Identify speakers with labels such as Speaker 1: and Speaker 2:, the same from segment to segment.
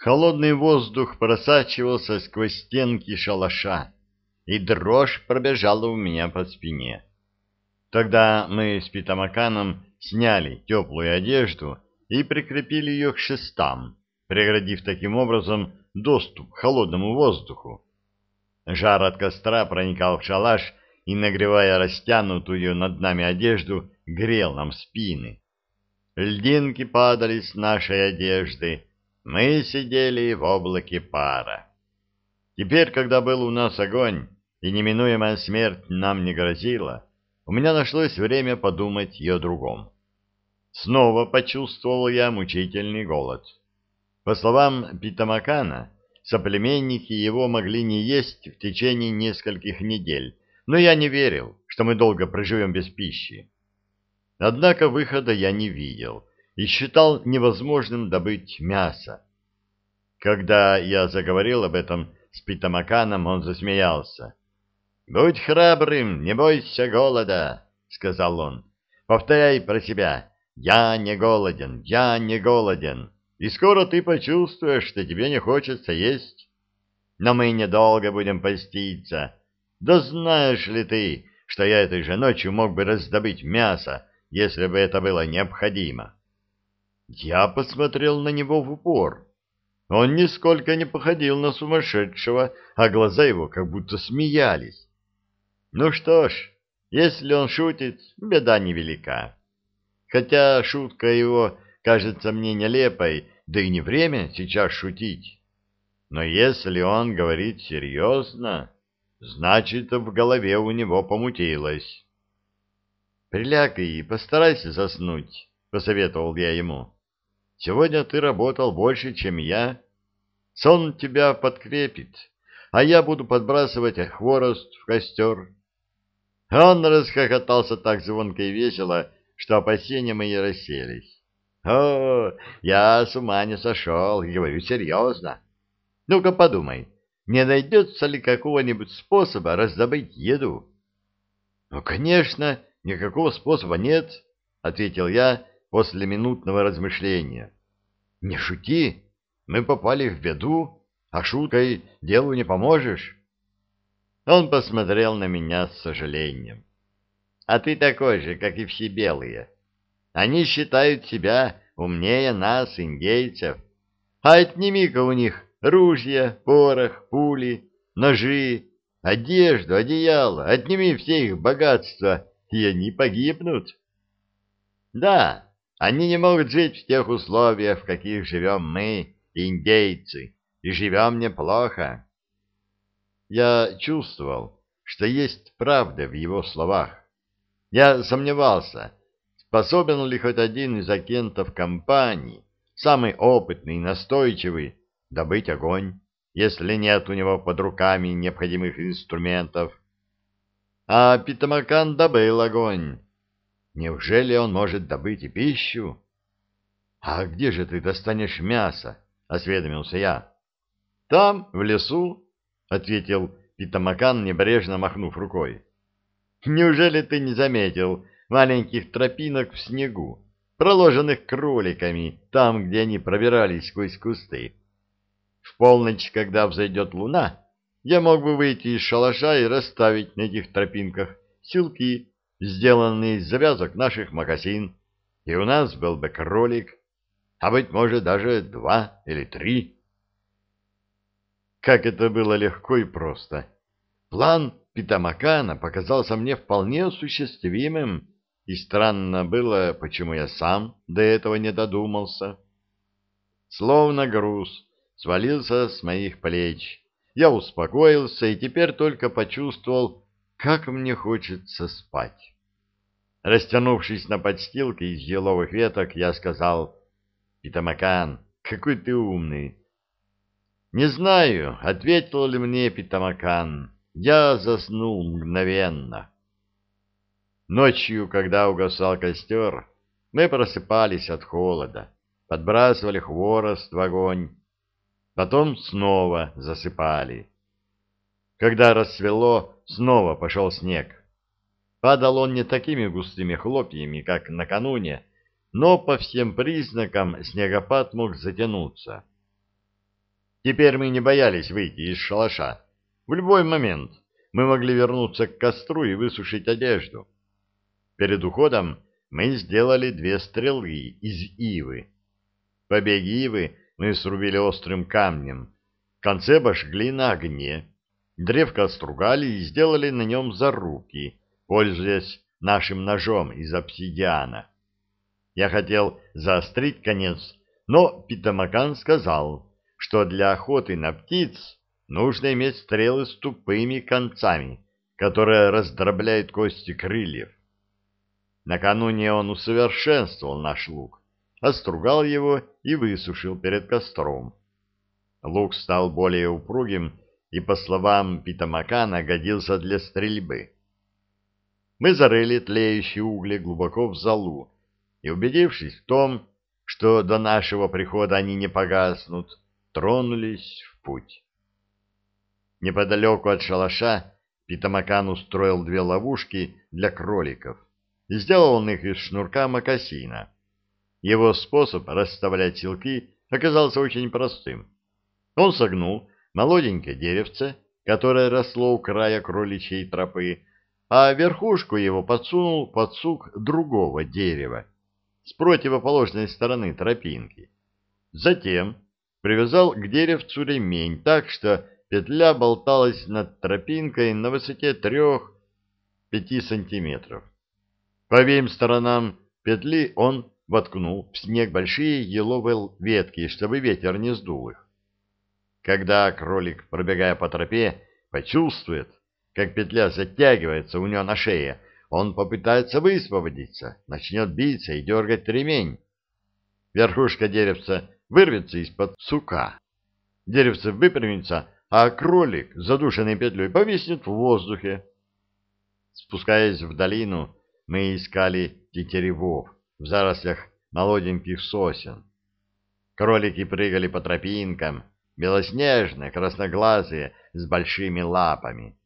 Speaker 1: Холодный воздух просачивался сквозь стенки шалаша, и дрожь пробежала у меня по спине. Тогда мы с Питамаканом сняли теплую одежду и прикрепили ее к шестам, преградив таким образом доступ к холодному воздуху. Жар от костра проникал в шалаш и, нагревая растянутую над нами одежду, грел нам спины. Льдинки падали с нашей одежды, мы сидели в облаке пара. Теперь, когда был у нас огонь, и неминуемая смерть нам не грозила, у меня нашлось время подумать и о другом. Снова почувствовал я мучительный голод. По словам Питамакана, соплеменники его могли не есть в течение нескольких недель, но я не верил, что мы долго проживем без пищи. Однако выхода я не видел и считал невозможным добыть мясо. Когда я заговорил об этом с Питамаканом, он засмеялся. «Будь храбрым, не бойся голода», — сказал он. «Повторяй про себя. Я не голоден, я не голоден, и скоро ты почувствуешь, что тебе не хочется есть. Но мы недолго будем поститься. Да знаешь ли ты, что я этой же ночью мог бы раздобыть мясо, если бы это было необходимо?» Я посмотрел на него в упор. Он нисколько не походил на сумасшедшего, а глаза его как будто смеялись. Ну что ж, если он шутит, беда невелика. Хотя шутка его кажется мне нелепой, да и не время сейчас шутить. Но если он говорит серьезно, значит, в голове у него помутилось. «Приляг и постарайся заснуть», — посоветовал я ему. «Сегодня ты работал больше, чем я. Сон тебя подкрепит, а я буду подбрасывать хворост в костер». Он расхохотался так звонко и весело, что опасения мои расселись. «О, я с ума не сошел, говорю серьезно. Ну-ка подумай, не найдется ли какого-нибудь способа раздобыть еду?» «Ну, конечно, никакого способа нет», — ответил я после минутного размышления. «Не шути, мы попали в беду, а шуткой делу не поможешь». Он посмотрел на меня с сожалением. «А ты такой же, как и все белые. Они считают себя умнее нас, индейцев. А отними-ка у них ружья, порох, пули, ножи, одежду, одеяло, отними все их богатства, и они погибнут. Да, они не могут жить в тех условиях, в каких живем мы, индейцы, и живем неплохо. Я чувствовал, что есть правда в его словах. Я сомневался, способен ли хоть один из агентов компании, самый опытный и настойчивый, добыть огонь, если нет у него под руками необходимых инструментов. А Питамакан добыл огонь. Неужели он может добыть и пищу? — А где же ты достанешь мясо? — осведомился я. — Там, в лесу, — ответил Питамакан, небрежно махнув рукой. — Неужели ты не заметил маленьких тропинок в снегу, проложенных кроликами, там, где они пробирались сквозь кусты? В полночь, когда взойдет луна, я мог бы выйти из шалаша и расставить на этих тропинках силки, сделанные из завязок наших мокасин, и у нас был бы кролик, а, быть может, даже два или три. Как это было легко и просто. План Питамакана показался мне вполне осуществимым, и странно было, почему я сам до этого не додумался. Словно груз свалился с моих плеч. Я успокоился и теперь только почувствовал, как мне хочется спать. Растянувшись на подстилке из еловых веток, я сказал, «Питамакан, какой ты умный!» Не знаю, ответил ли мне Питамакан. Я заснул мгновенно. Ночью, когда угасал костер, мы просыпались от холода, подбрасывали хворост в огонь, потом снова засыпали. Когда рассвело, снова пошел снег. Падал он не такими густыми хлопьями, как накануне, но по всем признакам снегопад мог затянуться. Теперь мы не боялись выйти из шалаша. В любой момент мы могли вернуться к костру и высушить одежду. Перед уходом мы сделали две стрелы из ивы. Побеги ивы мы срубили острым камнем, в конце обожгли на огне, древко стругали и сделали на нем зарубки, пользуясь нашим ножом из обсидиана. Я хотел заострить конец, но Питамакан сказал, что для охоты на птиц нужно иметь стрелы с тупыми концами, которые раздробляют кости крыльев. Накануне он усовершенствовал наш лук, остругал его и высушил перед костром. Лук стал более упругим и, по словам Питамакана, годился для стрельбы. Мы зарыли тлеющие угли глубоко в залу и, убедившись в том, что до нашего прихода они не погаснут, тронулись в путь. Неподалеку от шалаша Питамакан устроил две ловушки для кроликов и сделал он их из шнурка мокасина. Его способ расставлять силки оказался очень простым. Он согнул молоденькое деревце, которое росло у края кроличьей тропы, а верхушку его подсунул под сук другого дерева с противоположной стороны тропинки. Затем привязал к деревцу ремень так, что петля болталась над тропинкой на высоте трех-пяти сантиметров. По обеим сторонам петли он воткнул в снег большие еловые ветки, чтобы ветер не сдул их. Когда кролик, пробегая по тропе, почувствует, как петля затягивается у него на шее, он попытается высвободиться, начнет биться и дергать ремень. Верхушка деревца вырвется из-под сука. Деревце выпрямится, а кролик, задушенный петлей, повиснет в воздухе. Спускаясь в долину, мы искали тетеревов в зарослях молоденьких сосен. Кролики прыгали по тропинкам, белоснежные, красноглазые, с большими лапами.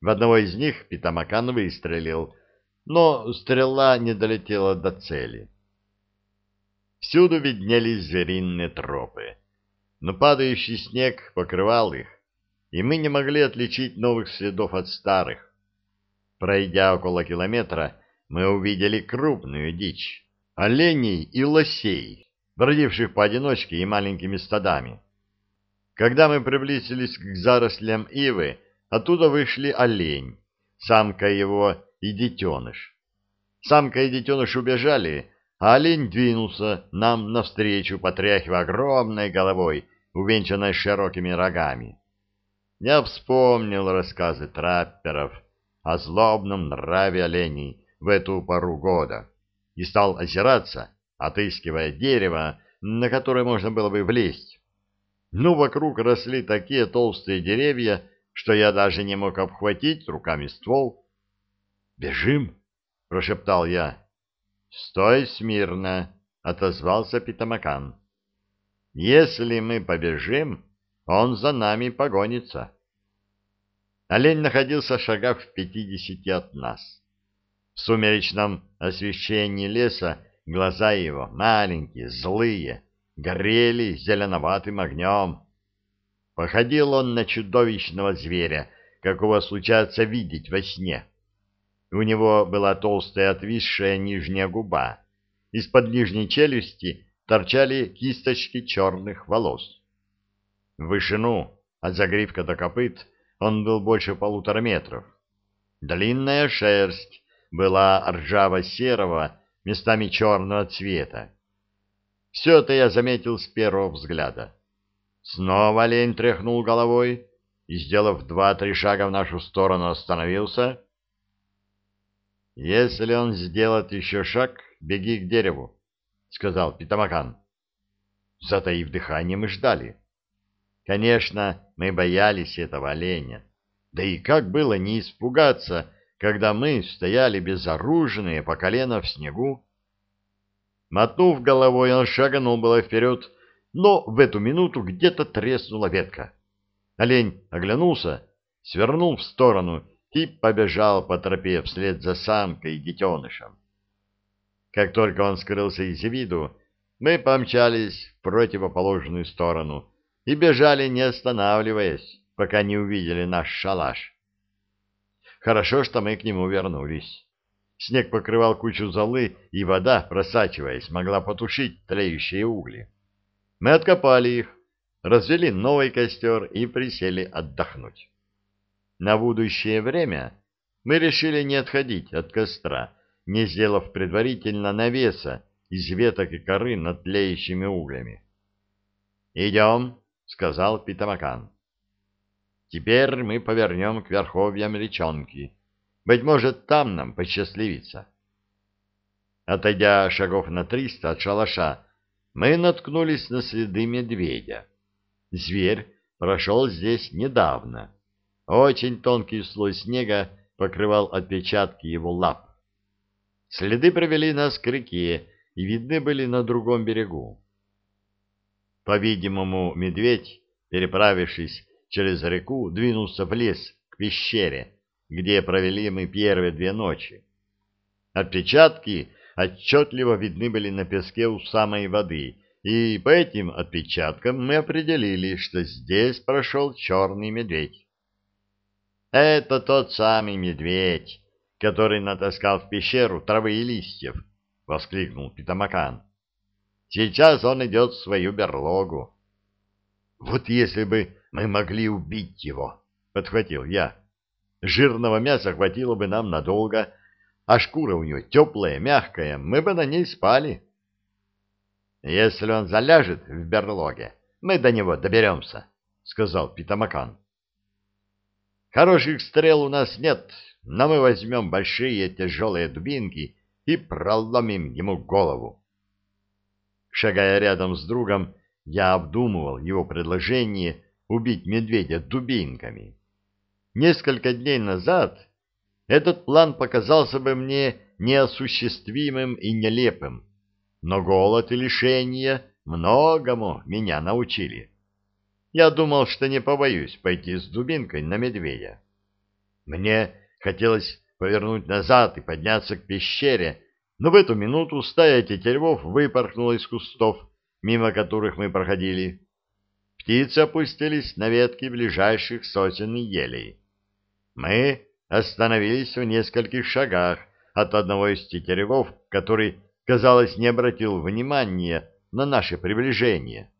Speaker 1: В одного из них Питамакан выстрелил, но стрела не долетела до цели. Всюду виднелись звериные тропы, но падающий снег покрывал их, и мы не могли отличить новых следов от старых. Пройдя около километра, мы увидели крупную дичь, оленей и лосей, бродивших поодиночке и маленькими стадами. Когда мы приблизились к зарослям ивы, оттуда вышли олень, самка его и детеныш. Самка и детеныш убежали, а олень двинулся нам навстречу, потряхивая огромной головой, увенчанной широкими рогами. Я вспомнил рассказы трапперов о злобном нраве оленей, в эту пару года и стал озираться, отыскивая дерево, на которое можно было бы влезть. Но вокруг росли такие толстые деревья, что я даже не мог обхватить руками ствол. «Бежим!» — прошептал я. «Стой смирно!» — отозвался Питамакан. «Если мы побежим, он за нами погонится». Олень находился в шагах в пятидесяти от нас. В сумеречном освещении леса глаза его, маленькие, злые, горели зеленоватым огнем. Походил он на чудовищного зверя, какого случается видеть во сне. У него была толстая отвисшая нижняя губа. Из-под нижней челюсти торчали кисточки черных волос. В вышину, от загривка до копыт, он был больше полутора метров. Длинная шерсть была ржаво-серого, местами черного цвета. Все это я заметил с первого взгляда. Снова олень тряхнул головой и, сделав два-три шага в нашу сторону, остановился. «Если он сделает еще шаг, беги к дереву», — сказал Питамакан. Затаив дыхание, мы ждали. Конечно, мы боялись этого оленя. Да и как было не испугаться, когда мы стояли безоружные по колено в снегу. Мотнув головой, он шагнул было вперед, но в эту минуту где-то треснула ветка. Олень оглянулся, свернул в сторону и побежал по тропе вслед за самкой и детенышем. Как только он скрылся из виду, мы помчались в противоположную сторону и бежали, не останавливаясь, пока не увидели наш шалаш. Хорошо, что мы к нему вернулись. Снег покрывал кучу золы, и вода, просачиваясь, могла потушить тлеющие угли. Мы откопали их, развели новый костер и присели отдохнуть. На будущее время мы решили не отходить от костра, не сделав предварительно навеса из веток и коры над тлеющими углями. «Идем», — сказал Питамакан. «Теперь мы повернем к верховьям речонки. Быть может, там нам посчастливится». Отойдя шагов на триста от шалаша, мы наткнулись на следы медведя. Зверь прошел здесь недавно. Очень тонкий слой снега покрывал отпечатки его лап. Следы привели нас к реке и видны были на другом берегу. По-видимому, медведь, переправившись через реку, двинулся в лес к пещере, где провели мы первые две ночи. Отпечатки отчетливо видны были на песке у самой воды, и по этим отпечаткам мы определили, что здесь прошел черный медведь. Это тот самый медведь, который натаскал в пещеру травы и листьев, — воскликнул Питамакан. Сейчас он идет в свою берлогу. — Вот если бы мы могли убить его, — подхватил я. Жирного мяса хватило бы нам надолго, а шкура у него теплая, мягкая, мы бы на ней спали. — Если он заляжет в берлоге, мы до него доберемся, — сказал Питамакан. Хороших стрел у нас нет, но мы возьмем большие тяжелые дубинки и проломим ему голову. Шагая рядом с другом, я обдумывал его предложение убить медведя дубинками. Несколько дней назад этот план показался бы мне неосуществимым и нелепым, но голод и лишения многому меня научили я думал, что не побоюсь пойти с дубинкой на медведя. Мне хотелось повернуть назад и подняться к пещере, но в эту минуту стая тетеревов выпорхнула из кустов, мимо которых мы проходили. Птицы опустились на ветки ближайших сосен и елей. Мы остановились в нескольких шагах от одного из тетеревов, который, казалось, не обратил внимания на наше приближение.